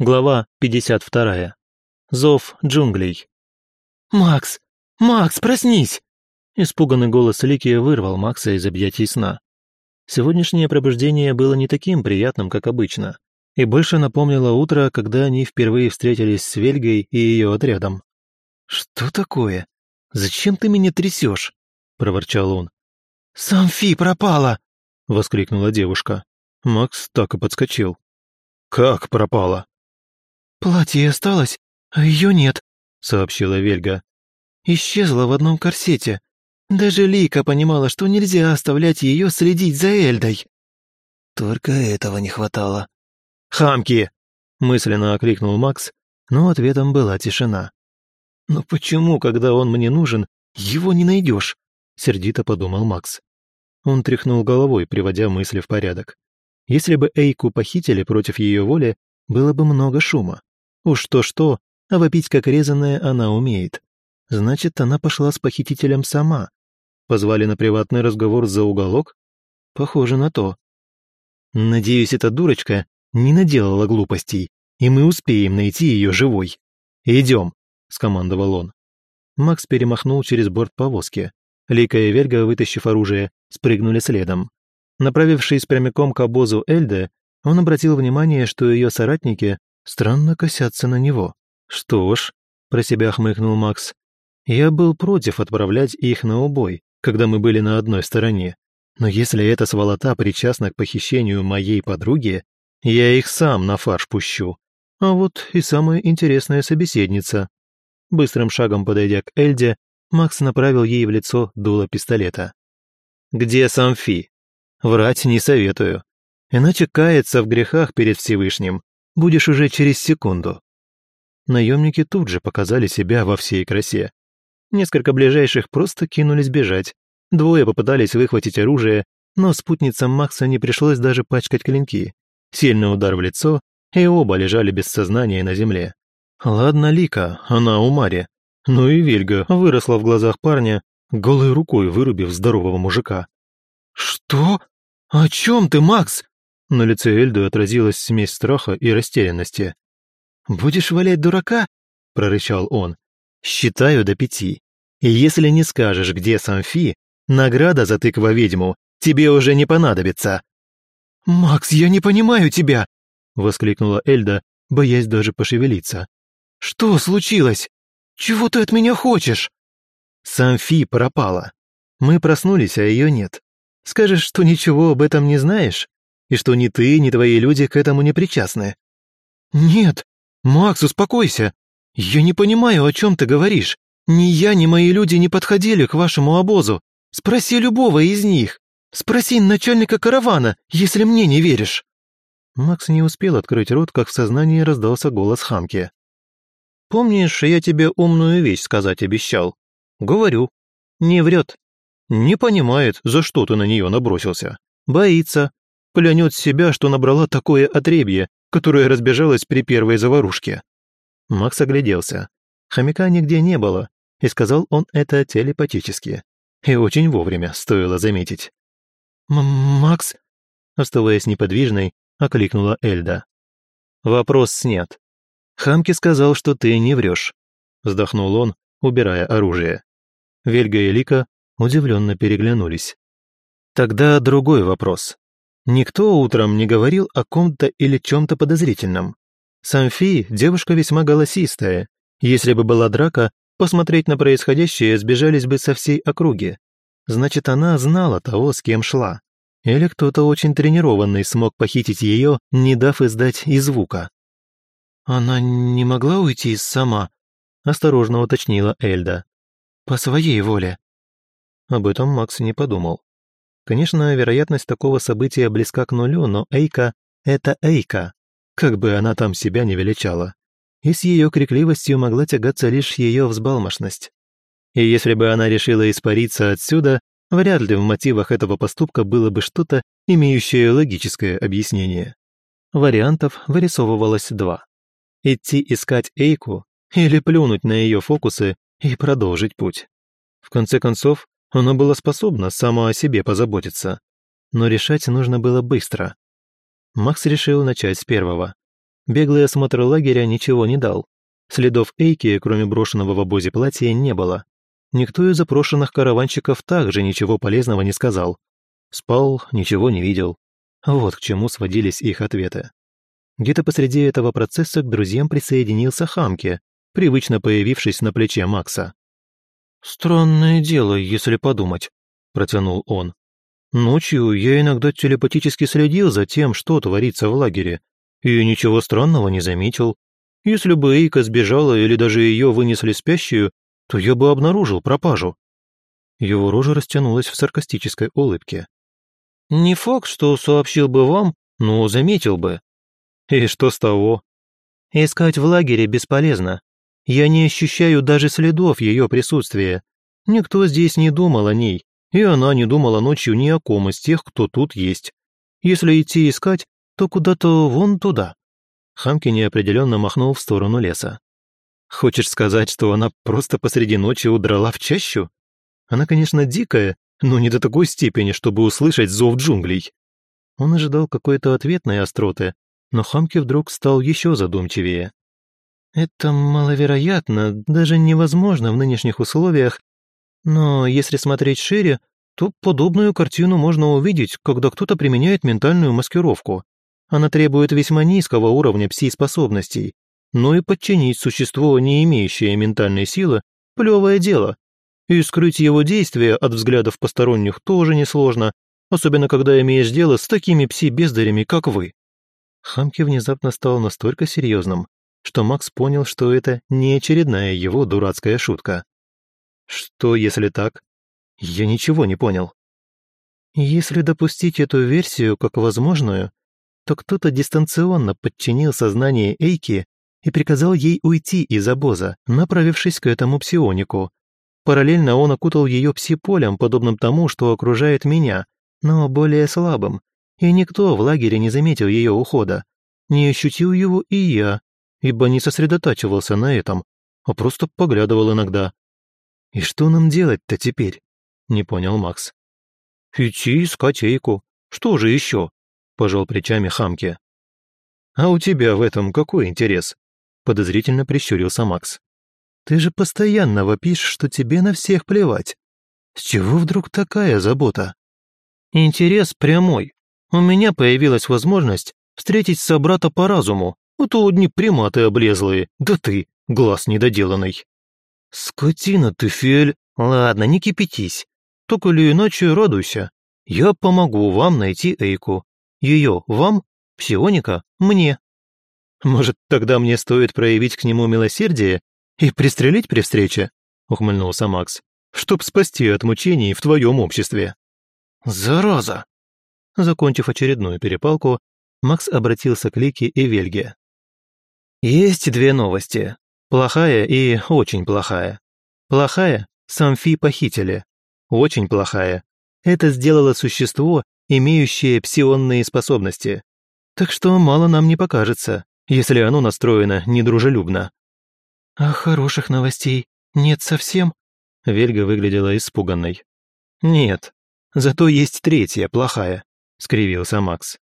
Глава 52. Зов джунглей. «Макс! Макс, проснись!» Испуганный голос Лики вырвал Макса из объятий сна. Сегодняшнее пробуждение было не таким приятным, как обычно, и больше напомнило утро, когда они впервые встретились с Вельгой и ее отрядом. «Что такое? Зачем ты меня трясешь?» – проворчал он. «Самфи пропала!» – воскликнула девушка. Макс так и подскочил. «Как пропала?» «Платье осталось, а ее нет», — сообщила Вельга. «Исчезла в одном корсете. Даже Лика понимала, что нельзя оставлять ее следить за Эльдой». «Только этого не хватало». «Хамки!» — мысленно окликнул Макс, но ответом была тишина. «Но почему, когда он мне нужен, его не найдешь?» — сердито подумал Макс. Он тряхнул головой, приводя мысли в порядок. Если бы Эйку похитили против ее воли, было бы много шума. Уж то-что, а вопить как резаная она умеет. Значит, она пошла с похитителем сама. Позвали на приватный разговор за уголок? Похоже на то. Надеюсь, эта дурочка не наделала глупостей, и мы успеем найти ее живой. «Идем», — скомандовал он. Макс перемахнул через борт повозки. Лика и Верга, вытащив оружие, спрыгнули следом. Направившись прямиком к обозу Эльды, он обратил внимание, что ее соратники Странно косятся на него. Что ж, про себя хмыкнул Макс. Я был против отправлять их на убой, когда мы были на одной стороне. Но если эта сволота причастна к похищению моей подруги, я их сам на фарш пущу. А вот и самая интересная собеседница. Быстрым шагом подойдя к Эльде, Макс направил ей в лицо дуло пистолета. «Где Самфи? Врать не советую. Иначе каяться в грехах перед Всевышним будешь уже через секунду». Наемники тут же показали себя во всей красе. Несколько ближайших просто кинулись бежать. Двое попытались выхватить оружие, но спутницам Макса не пришлось даже пачкать клинки. Сильный удар в лицо, и оба лежали без сознания на земле. Ладно Лика, она у Мари. Ну и Вильга выросла в глазах парня, голой рукой вырубив здорового мужика. «Что? О чем ты, Макс?» На лице Эльды отразилась смесь страха и растерянности. «Будешь валять дурака?» – прорычал он. «Считаю до пяти. И если не скажешь, где Самфи, награда за тыква ведьму тебе уже не понадобится». «Макс, я не понимаю тебя!» – воскликнула Эльда, боясь даже пошевелиться. «Что случилось? Чего ты от меня хочешь?» Самфи пропала. Мы проснулись, а ее нет. Скажешь, что ничего об этом не знаешь? И что ни ты, ни твои люди к этому не причастны». «Нет, Макс, успокойся. Я не понимаю, о чем ты говоришь. Ни я, ни мои люди не подходили к вашему обозу. Спроси любого из них. Спроси начальника каравана, если мне не веришь». Макс не успел открыть рот, как в сознании раздался голос Хамки. «Помнишь, я тебе умную вещь сказать обещал? Говорю. Не врет. Не понимает, за что ты на нее набросился. Боится, Клянет себя, что набрала такое отребье, которое разбежалось при первой заварушке. Макс огляделся. Хомяка нигде не было, и сказал он это телепатически. И очень вовремя, стоило заметить. «Макс?» Оставаясь неподвижной, окликнула Эльда. «Вопрос снят. Хамки сказал, что ты не врешь», вздохнул он, убирая оружие. Вельга и Лика удивленно переглянулись. «Тогда другой вопрос. Никто утром не говорил о ком-то или чем-то подозрительном. Самфи – девушка весьма голосистая. Если бы была драка, посмотреть на происходящее сбежались бы со всей округи. Значит, она знала того, с кем шла. Или кто-то очень тренированный смог похитить ее, не дав издать и звука. «Она не могла уйти сама?» – осторожно уточнила Эльда. «По своей воле». Об этом Макс не подумал. Конечно, вероятность такого события близка к нулю, но Эйка — это Эйка, как бы она там себя не величала. И с ее крикливостью могла тягаться лишь ее взбалмошность. И если бы она решила испариться отсюда, вряд ли в мотивах этого поступка было бы что-то, имеющее логическое объяснение. Вариантов вырисовывалось два. Идти искать Эйку или плюнуть на ее фокусы и продолжить путь. В конце концов, она была способна сама о себе позаботиться. Но решать нужно было быстро. Макс решил начать с первого. Беглый осмотр лагеря ничего не дал. Следов Эйки, кроме брошенного в обозе платья, не было. Никто из запрошенных караванщиков также ничего полезного не сказал. Спал, ничего не видел. Вот к чему сводились их ответы. Где-то посреди этого процесса к друзьям присоединился Хамке, привычно появившись на плече Макса. «Странное дело, если подумать», — протянул он. «Ночью я иногда телепатически следил за тем, что творится в лагере, и ничего странного не заметил. Если бы Эйка сбежала или даже ее вынесли спящую, то я бы обнаружил пропажу». Его рожа растянулась в саркастической улыбке. «Не факт, что сообщил бы вам, но заметил бы». «И что с того?» «Искать в лагере бесполезно. Я не ощущаю даже следов ее присутствия. Никто здесь не думал о ней, и она не думала ночью ни о ком из тех, кто тут есть. Если идти искать, то куда-то вон туда». Хамки неопределенно махнул в сторону леса. Хочешь сказать, что она просто посреди ночи удрала в чащу? Она, конечно, дикая, но не до такой степени, чтобы услышать зов джунглей. Он ожидал какой-то ответной остроты, но Хамки вдруг стал еще задумчивее. Это маловероятно, даже невозможно в нынешних условиях, но если смотреть шире, то подобную картину можно увидеть, когда кто-то применяет ментальную маскировку. Она требует весьма низкого уровня пси-способностей, но и подчинить существо, не имеющее ментальной силы, плевое дело. И скрыть его действия от взглядов посторонних тоже несложно, особенно когда имеешь дело с такими пси-бездарями, как вы. Хамки внезапно стал настолько серьезным, что Макс понял, что это не очередная его дурацкая шутка. Что, если так? Я ничего не понял. Если допустить эту версию как возможную, то кто-то дистанционно подчинил сознание Эйки и приказал ей уйти из обоза, направившись к этому псионику. Параллельно он окутал ее пси-полем, подобным тому, что окружает меня, но более слабым, и никто в лагере не заметил ее ухода. Не ощутил его и я, ибо не сосредотачивался на этом, а просто поглядывал иногда. «И что нам делать-то теперь?» — не понял Макс. «Идти искать Эйку. Что же еще?» — пожал плечами Хамки. «А у тебя в этом какой интерес?» подозрительно прищурился Макс. «Ты же постоянно вопишь, что тебе на всех плевать. С чего вдруг такая забота?» «Интерес прямой. У меня появилась возможность встретить собрата по разуму, а то одни приматы облезлые, да ты, глаз недоделанный». «Скотина ты, Фель. Ладно, не кипятись. Только или иначе радуйся. Я помогу вам найти Эйку. Ее вам, псионика мне. «Может, тогда мне стоит проявить к нему милосердие и пристрелить при встрече?» — ухмыльнулся Макс. «Чтоб спасти от мучений в твоем обществе». «Зараза!» Закончив очередную перепалку, Макс обратился к Лике и Вельге. «Есть две новости. Плохая и очень плохая. Плохая — Самфи похитили. Очень плохая. Это сделало существо, имеющее псионные способности. Так что мало нам не покажется если оно настроено недружелюбно. «А хороших новостей нет совсем?» Вельга выглядела испуганной. «Нет, зато есть третья, плохая», — скривился Макс.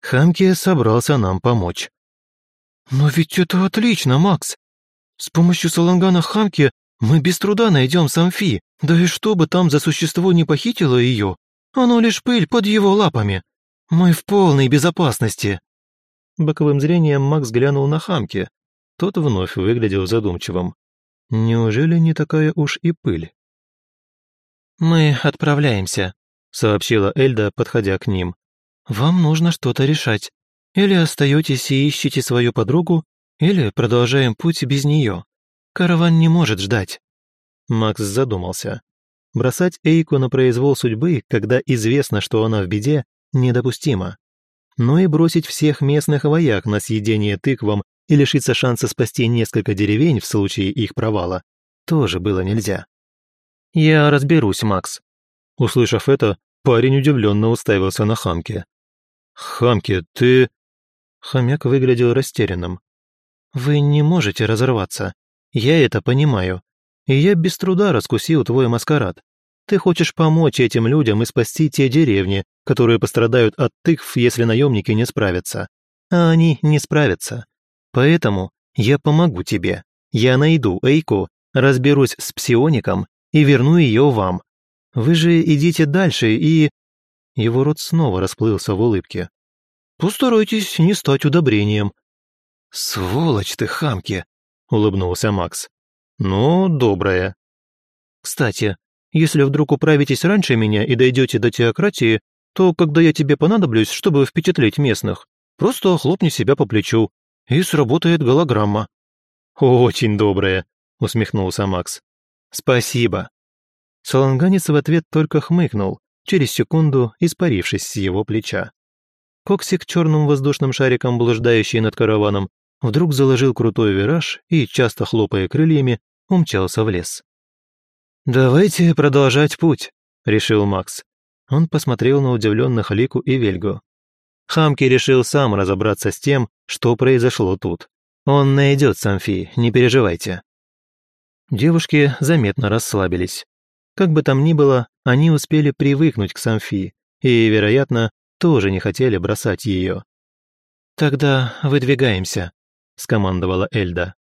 Хамке собрался нам помочь. «Но ведь это отлично, Макс! С помощью салангана Хамки мы без труда найдем Самфи, да и что бы там за существо не похитило ее, оно лишь пыль под его лапами. Мы в полной безопасности». Боковым зрением Макс глянул на Хамки. Тот вновь выглядел задумчивым. Неужели не такая уж и пыль? «Мы отправляемся», — сообщила Эльда, подходя к ним. «Вам нужно что-то решать. Или остаетесь и ищете свою подругу, или продолжаем путь без нее. Караван не может ждать». Макс задумался. Бросать Эйку на произвол судьбы, когда известно, что она в беде, недопустимо но и бросить всех местных вояк на съедение тыквам и лишиться шанса спасти несколько деревень в случае их провала тоже было нельзя. «Я разберусь, Макс». Услышав это, парень удивленно уставился на Хамке. «Хамке, ты...» Хомяк выглядел растерянным. «Вы не можете разорваться. Я это понимаю. И я без труда раскусил твой маскарад. Ты хочешь помочь этим людям и спасти те деревни, которые пострадают от тыкв, если наемники не справятся. А они не справятся. Поэтому я помогу тебе. Я найду Эйку, разберусь с псиоником и верну ее вам. Вы же идите дальше и...» Его рот снова расплылся в улыбке. «Постарайтесь не стать удобрением». «Сволочь ты, хамки!» — улыбнулся Макс. «Ну, добрая». «Кстати, если вдруг управитесь раньше меня и дойдете до теократии, то когда я тебе понадоблюсь, чтобы впечатлить местных, просто хлопни себя по плечу, и сработает голограмма». «Очень добрая», — усмехнулся Макс. «Спасибо». Саланганец в ответ только хмыкнул, через секунду испарившись с его плеча. Коксик черным воздушным шариком, блуждающий над караваном, вдруг заложил крутой вираж и, часто хлопая крыльями, умчался в лес. «Давайте продолжать путь», — решил Макс. Он посмотрел на удивленных Лику и Вельгу. Хамки решил сам разобраться с тем, что произошло тут. Он найдет Самфи, не переживайте. Девушки заметно расслабились. Как бы там ни было, они успели привыкнуть к Самфи и, вероятно, тоже не хотели бросать ее. «Тогда выдвигаемся», — скомандовала Эльда.